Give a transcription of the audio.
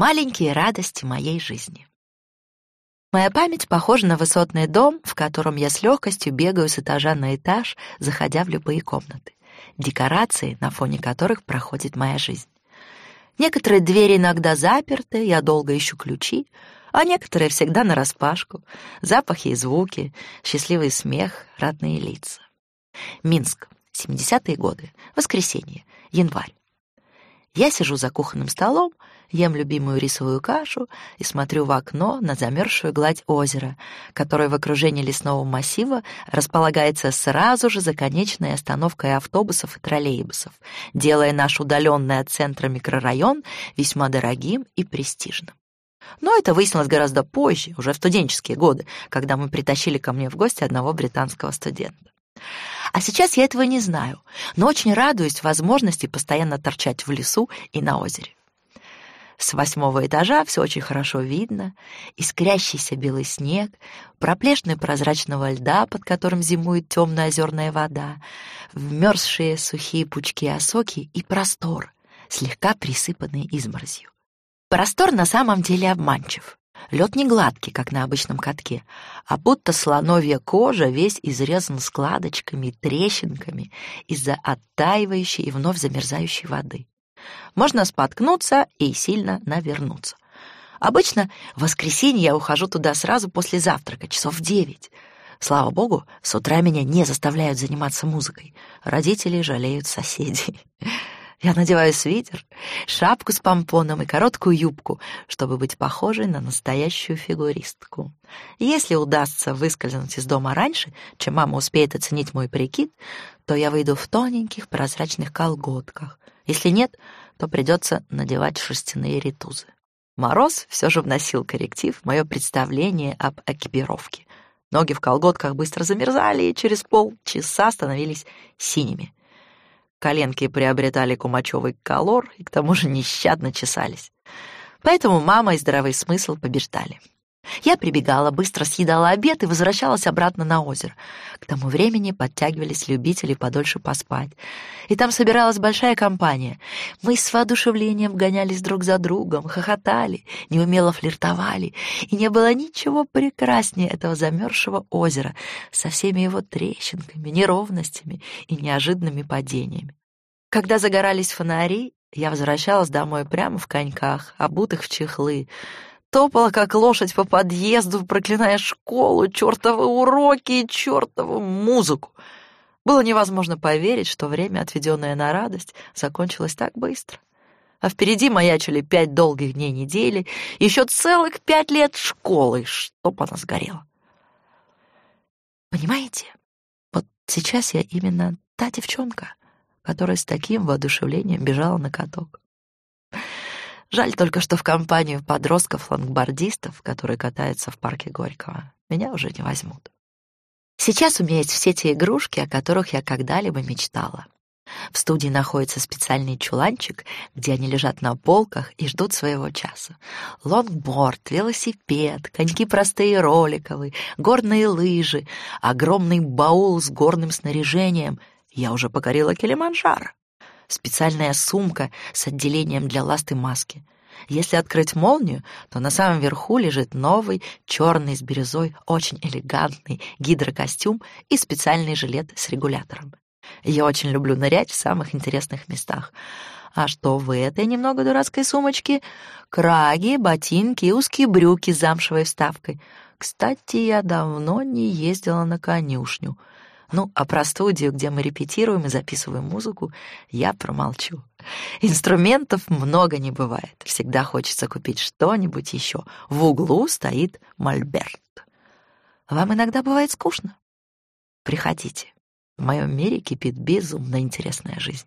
Маленькие радости моей жизни. Моя память похожа на высотный дом, в котором я с легкостью бегаю с этажа на этаж, заходя в любые комнаты. Декорации, на фоне которых проходит моя жизнь. Некоторые двери иногда заперты, я долго ищу ключи, а некоторые всегда нараспашку. Запахи и звуки, счастливый смех, родные лица. Минск, 70-е годы, воскресенье, январь. Я сижу за кухонным столом, ем любимую рисовую кашу и смотрю в окно на замерзшую гладь озера, которое в окружении лесного массива располагается сразу же за конечной остановкой автобусов и троллейбусов, делая наш удаленный от центра микрорайон весьма дорогим и престижным. Но это выяснилось гораздо позже, уже в студенческие годы, когда мы притащили ко мне в гости одного британского студента. А сейчас я этого не знаю, но очень радуюсь возможности постоянно торчать в лесу и на озере. С восьмого этажа все очень хорошо видно. Искрящийся белый снег, проплешины прозрачного льда, под которым зимует темная озерная вода, вмерзшие сухие пучки осоки и простор, слегка присыпанный изморозью. Простор на самом деле обманчив. Лед не гладкий, как на обычном катке, а будто слоновья кожа весь изрезан складочками и трещинками из-за оттаивающей и вновь замерзающей воды. Можно споткнуться и сильно навернуться. Обычно в воскресенье я ухожу туда сразу после завтрака, часов в девять. Слава богу, с утра меня не заставляют заниматься музыкой. Родители жалеют соседей. Я надеваю свитер, шапку с помпоном и короткую юбку, чтобы быть похожей на настоящую фигуристку. Если удастся выскользнуть из дома раньше, чем мама успеет оценить мой прикид, то я выйду в тоненьких прозрачных колготках. Если нет, то придется надевать шерстяные ритузы. Мороз все же вносил корректив в мое представление об экипировке. Ноги в колготках быстро замерзали и через полчаса становились синими. Коленки приобретали кумачевый колор и к тому же нещадно чесались. Поэтому мама и здравый смысл побеждали. Я прибегала, быстро съедала обед и возвращалась обратно на озеро. К тому времени подтягивались любители подольше поспать. И там собиралась большая компания. Мы с воодушевлением гонялись друг за другом, хохотали, неумело флиртовали. И не было ничего прекраснее этого замерзшего озера со всеми его трещинками, неровностями и неожиданными падениями. Когда загорались фонари, я возвращалась домой прямо в коньках, обутых в чехлы, топала, как лошадь по подъезду, проклиная школу, чертовы уроки и чертову музыку. Было невозможно поверить, что время, отведенное на радость, закончилось так быстро. А впереди маячили пять долгих дней недели, еще целых пять лет школы, чтоб она сгорела. Понимаете, вот сейчас я именно та девчонка, которая с таким воодушевлением бежала на каток. Жаль только, что в компанию подростков-лангбардистов, которые катаются в парке Горького, меня уже не возьмут. Сейчас у меня есть все те игрушки, о которых я когда-либо мечтала. В студии находится специальный чуланчик, где они лежат на полках и ждут своего часа. Лонгборд, велосипед, коньки простые роликовые, горные лыжи, огромный баул с горным снаряжением. Я уже покорила Килиманджаро специальная сумка с отделением для ласты маски. Если открыть молнию, то на самом верху лежит новый, черный с бирюзой, очень элегантный гидрокостюм и специальный жилет с регулятором. Я очень люблю нырять в самых интересных местах. А что в этой немного дурацкой сумочке? Краги, ботинки и узкие брюки с замшевой вставкой. Кстати, я давно не ездила на конюшню — ну, а про студию, где мы репетируем и записываем музыку, я промолчу. Инструментов много не бывает. Всегда хочется купить что-нибудь еще. В углу стоит мольберт. Вам иногда бывает скучно? Приходите. В моем мире кипит безумно интересная жизнь.